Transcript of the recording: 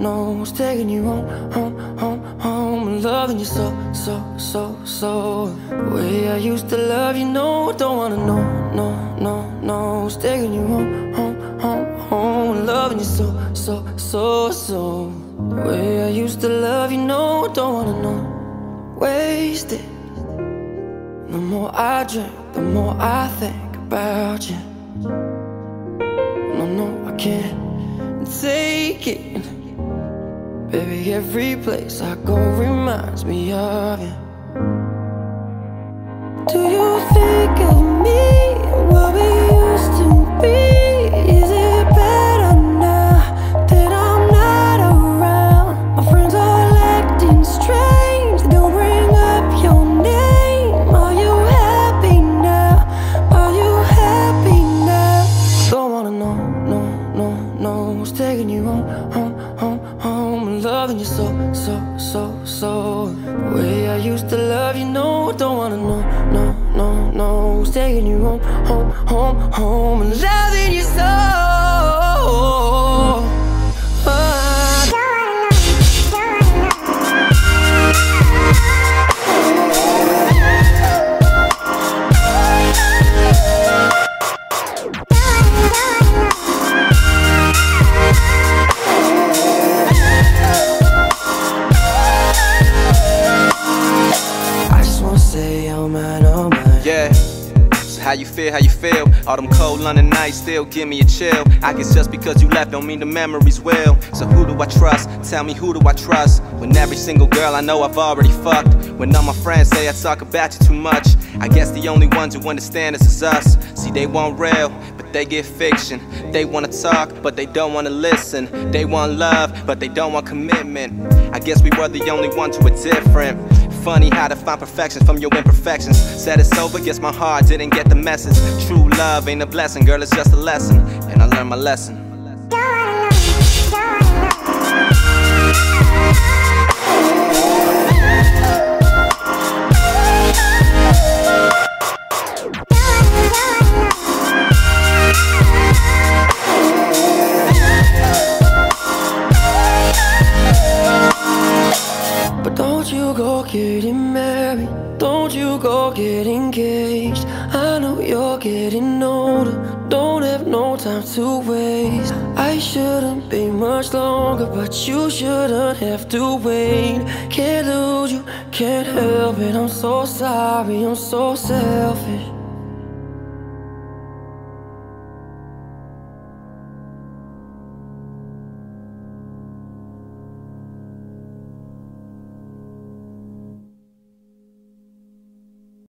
knows. Taking you home, home, home, home. And loving you so, so, so, so. The way I used to love you, no, don't wanna know, no, no, no. Taking you home, home, home, home. And loving you so, so, so, so. The way I used to love you, no, don't wanna know. Wasted. The more I drink, the more I think about you. No, no, I can't take it. Baby, every place I go reminds me of you. Loving you so, so, so, so. The way I used to love you, no, don't wanna know, no, no, no. Who's taking you home, home, home, home? And loving you so. How you feel, how you feel? All them cold London nights still give me a chill. I guess just because you left don't mean the memories will. So who do I trust? Tell me who do I trust? When every single girl I know I've already fucked. When all my friends say I talk about you too much. I guess the only ones who understand this is us. See, they want real, but they get fiction. They wanna talk, but they don't wanna listen. They want love, but they don't want commitment. I guess we were the only ones who were different. Funny how to find perfection from your imperfections. Said it's over, guess my heart didn't get the message. True love ain't a blessing, girl, it's just a lesson. And I learned my lesson. Don't you go get engaged. I know you're getting older. Don't have no time to waste. I shouldn't be much longer, but you shouldn't have to wait. Can't lose you, can't help it. I'm so sorry, I'm so selfish.